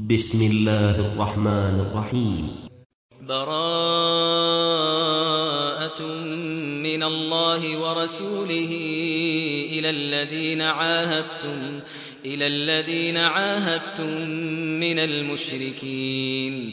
بسم الله الرحمن الرحيم. براءة من الله ورسوله إلى الذين عاهدتم إلى الذين عاهدتم من المشركين.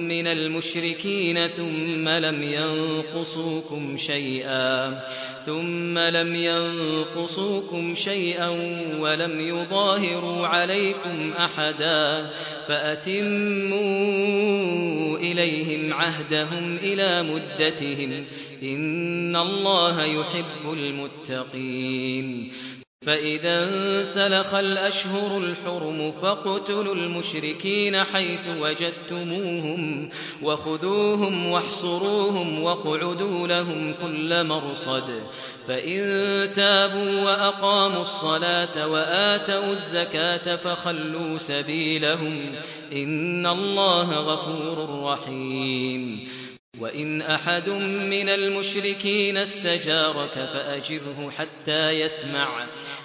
من المشركين ثم لم ينقصوكم شيئا ثم لم ينقصوكم شيئا ولم يظاهروا عليكم أحدا فأتموا إليهم عهدهم إلى مدتهم إن الله يحب المتقين. فإذا سلخ الأشهر الحرم فاقتلوا المشركين حيث وجدتموهم وخذوهم واحصروهم واقعدوا لهم كل مرصد فإن تابوا وأقاموا الصلاة وآتوا الزكاة فخلوا سبيلهم إن الله غفور رحيم وإن أحد من المشركين استجارك فأجره حتى يسمع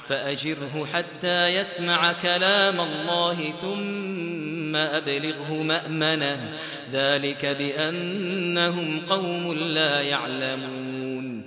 فأجره حتى يسمع كلام الله ثم أبلغه مأمنه. ذلك بأنهم قوم لا يعلمون.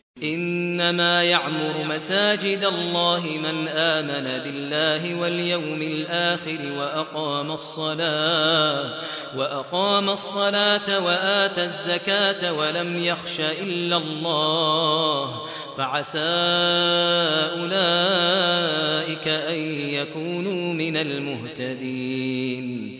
إنما يعمر مساجد الله من آمن بالله واليوم الآخر وأقام الصلاة وأقام الصلاة وآتى الزكاة ولم يخش إلا الله. فعسى أولئك أن يكونوا من المهتدين.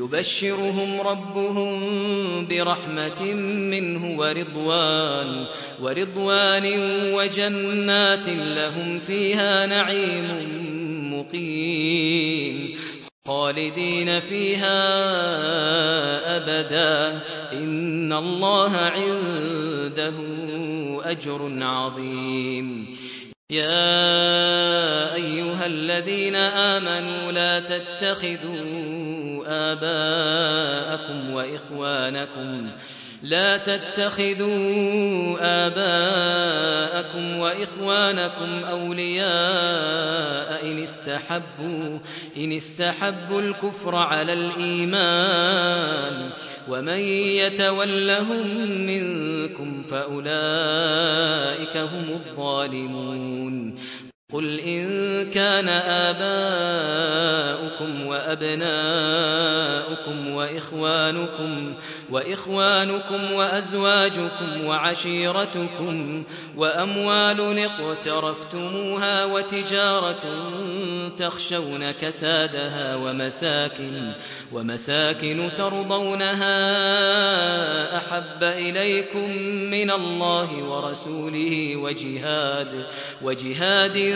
يبشرهم ربهم برحمة منه ورضوان ورضوان وجنات لهم فيها نعيم مقيم. خالدين فيها أبدا. إن الله عنده أجر عظيم. يا أيها الذين آمنوا لا تتخذوا آباءكم وإخوانكم. لا تتخذوا آباءكم وإخوانكم أولياء إن استحبوا إن استحبوا الكفر على الإيمان. ومن يتولهم منكم فأولئك هم الظالمون. قل إن كان آباؤكم وأبناؤكم وإخوانكم وإخوانكم وأزواجكم وعشيرتكم وأموال اقترفتموها وتجارة تخشون كسادها ومساكن ومساكن ترضونها أحب إليكم من الله ورسوله وجهاد وجهاد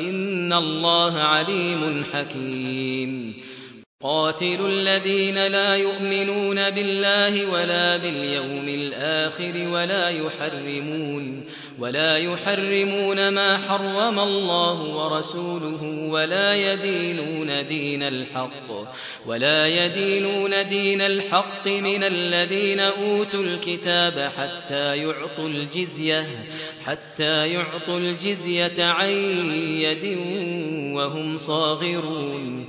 إن الله عليم حكيم قاتلوا الذين لا يؤمنون بالله ولا باليوم الآخر ولا يحرمون ولا يحرمون ما حرم الله ورسوله ولا يدينون دين الحق ولا يدينون دين الحق من الذين أوتوا الكتاب حتى يعطوا الجزية حتى يعطوا الجزية عن يد وهم صاغرون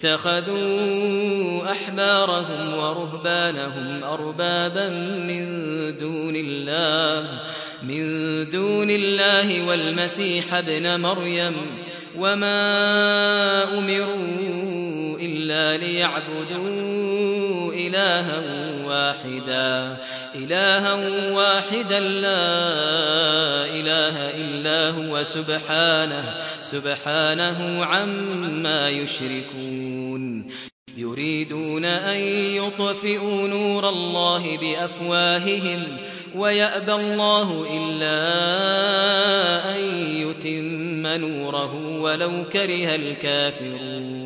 اتخذوا أحبارهم ورهبانهم أربابا من دون الله من دون الله والمسيح ابن مريم وما أمروا إلا ليعبدوا إلها واحدا إلها واحدا لا إله إلا هو سبحانه سبحانه عما يشركون. يريدون أن يطفئوا نور الله بأفواههم ويأبى الله إلا أن يتم نوره ولو كره الكافرون.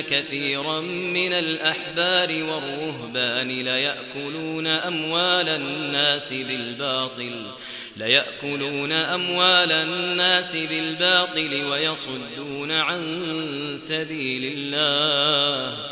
كثيرا من الأحبار والرهبان ليأكلون أموال الناس بالباطل ليأكلون أموال الناس بالباطل ويصدون عن سبيل الله.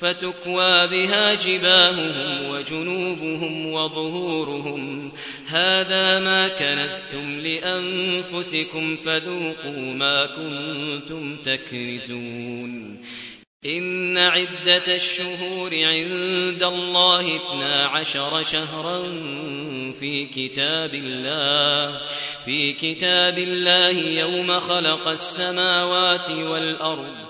فتكوى بها جباههم وجنوبهم وظهورهم. هذا ما كنستم لأنفسكم فذوقوا ما كنتم تكنزون. إن عدة الشهور عند الله اثنا عشر شهرا في كتاب الله. في كتاب الله يوم خلق السماوات والأرض.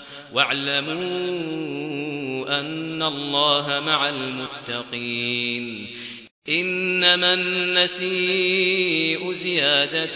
واعلموا أن الله مع المتقين إنما النسيء زيادة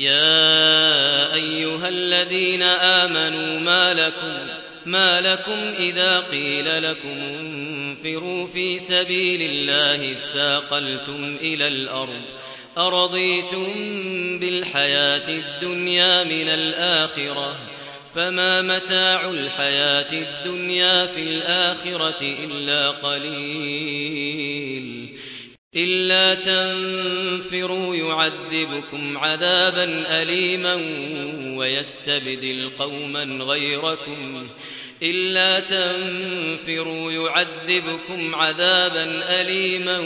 يا أيها الذين آمنوا ما لكم ما لكم إذا قيل لكم انفروا في سبيل الله اثاقلتم إلى الأرض أرضيتم بالحياة الدنيا من الآخرة فما متاع الحياة الدنيا في الآخرة إلا قليل إلا تنفروا يعذبكم عذابا أليما ويستبدل قوما غيركم. إلا تنفروا يعذبكم عذابا أليما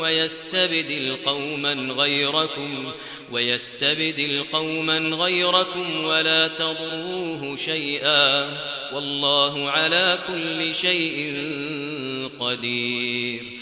ويستبدل قوما غيركم. ويستبدل قوما غيركم ولا تضروه شيئا. والله على كل شيء قدير.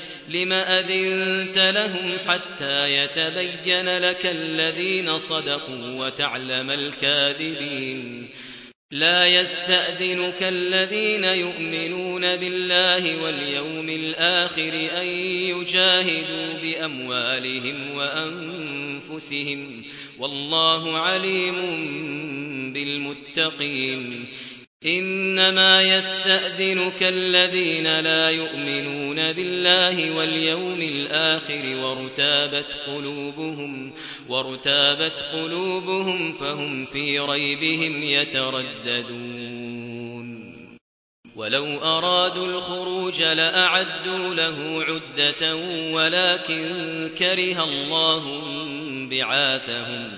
لم أذنت لهم حتى يتبين لك الذين صدقوا وتعلم الكاذبين لا يستأذنك الذين يؤمنون بالله واليوم الآخر أن يجاهدوا بأموالهم وأنفسهم والله عليم بالمتقين إنما يستأذنك الذين لا يؤمنون بالله واليوم الآخر وارتابت قلوبهم وارتابت قلوبهم فهم في ريبهم يترددون. ولو أرادوا الخروج لأعدوا له عدة ولكن كره الله بعاثهم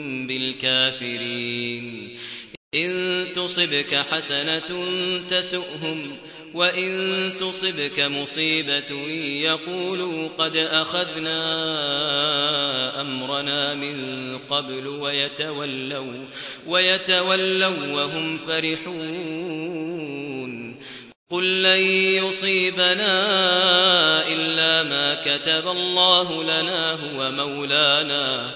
بالكافرين. إن تصبك حسنة تسؤهم وإن تصبك مصيبة يقولوا قد أخذنا أمرنا من قبل ويتولوا ويتولوا وهم فرحون. قل لن يصيبنا إلا ما كتب الله لنا هو مولانا.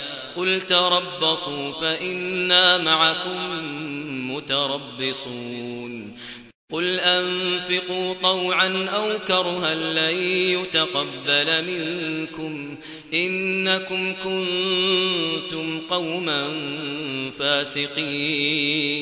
قل تربصوا فإنا معكم متربصون قل أنفقوا طوعا أو كرها لن يتقبل منكم إنكم كنتم قوما فاسقين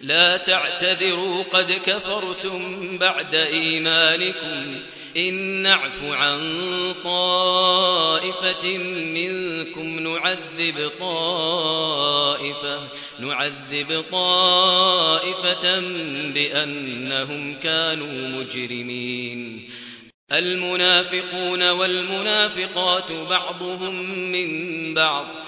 لا تعتذروا قد كفرتم بعد إيمانكم. إن نعف عن طائفة منكم نعذب طائفة نعذب طائفة بأنهم كانوا مجرمين. المنافقون والمنافقات بعضهم من بعض.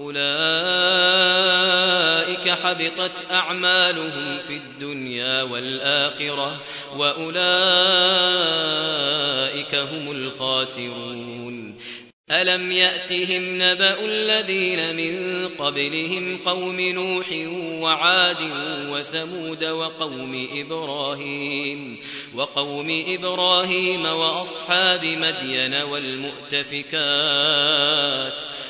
أولئك حبطت أعمالهم في الدنيا والآخرة وأولئك هم الخاسرون ألم يأتهم نبأ الذين من قبلهم قوم نوح وعاد وثمود وقوم إبراهيم وقوم إبراهيم وأصحاب مدين والمؤتفكات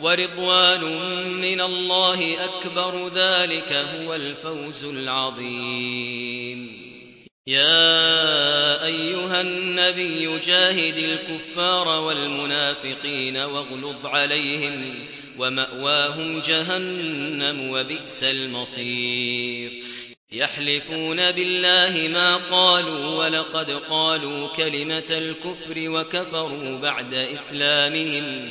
ورضوان من الله أكبر ذلك هو الفوز العظيم. يا أيها النبي جاهد الكفار والمنافقين واغلظ عليهم ومأواهم جهنم وبئس المصير. يحلفون بالله ما قالوا ولقد قالوا كلمة الكفر وكفروا بعد إسلامهم.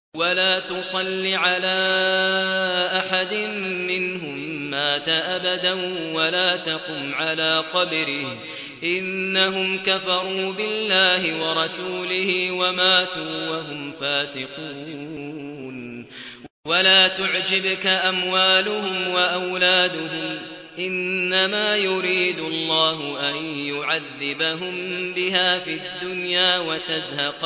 ولا تصل على أحد منهم مات أبدا ولا تقم على قبره. إنهم كفروا بالله ورسوله وماتوا وهم فاسقون. ولا تعجبك أموالهم وأولادهم. إنما يريد الله أن يعذبهم بها في الدنيا وتزهق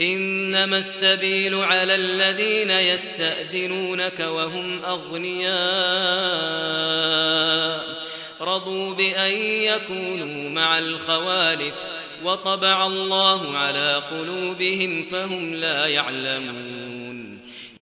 إنما السبيل على الذين يستأذنونك وهم أغنياء. رضوا بأن يكونوا مع الخوالف وطبع الله على قلوبهم فهم لا يعلمون.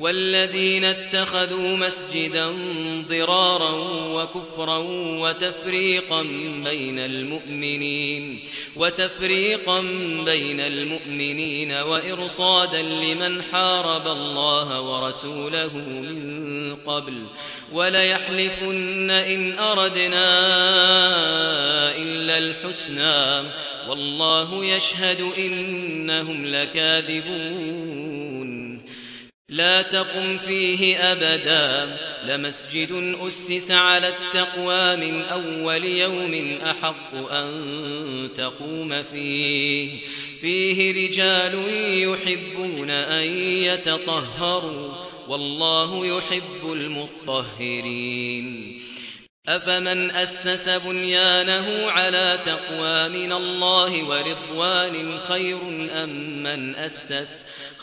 والذين اتخذوا مسجدا ضرارا وكفرا وتفريقا بين المؤمنين وتفريقا بين المؤمنين وإرصادا لمن حارب الله ورسوله من قبل. ولا يحلفن إن أردنا إلا الحسنى والله يشهد إنهم لكاذبون. لا تقم فيه أبدا. لمسجد أسس على التقوى من أول يوم أحق أن تقوم فيه. فيه رجال يحبون أن يتطهروا والله يحب المطهرين. أفمن أسس بنيانه على تقوى من الله ورضوان خير أم من أسس؟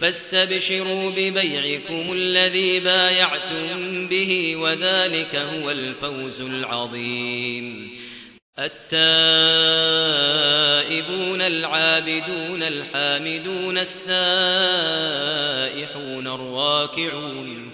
فاستبشروا ببيعكم الذي بايعتم به وذلك هو الفوز العظيم. التائبون العابدون الحامدون السائحون الراكعون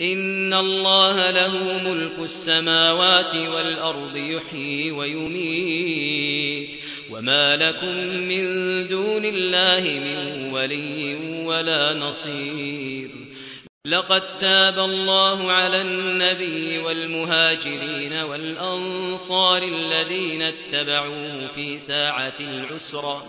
إن الله له ملك السماوات والأرض يحيي ويميت وما لكم من دون الله من ولي ولا نصير لقد تاب الله على النبي والمهاجرين والأنصار الذين اتبعوه في ساعة العسرة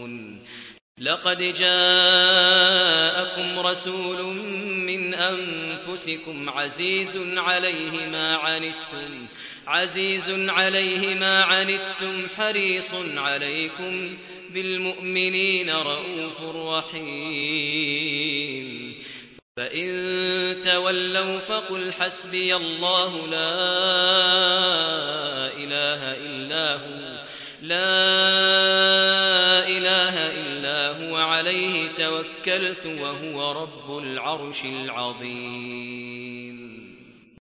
لقد جاءكم رسول من أنفسكم عزيز عليه ما عنتم عزيز عليه ما عنتم حريص عليكم بالمؤمنين رؤوف رحيم. فإن تولوا فقل حسبي الله لا إله إلا هو لا إله إلا هو عليه توكلت وهو رب العرش العظيم.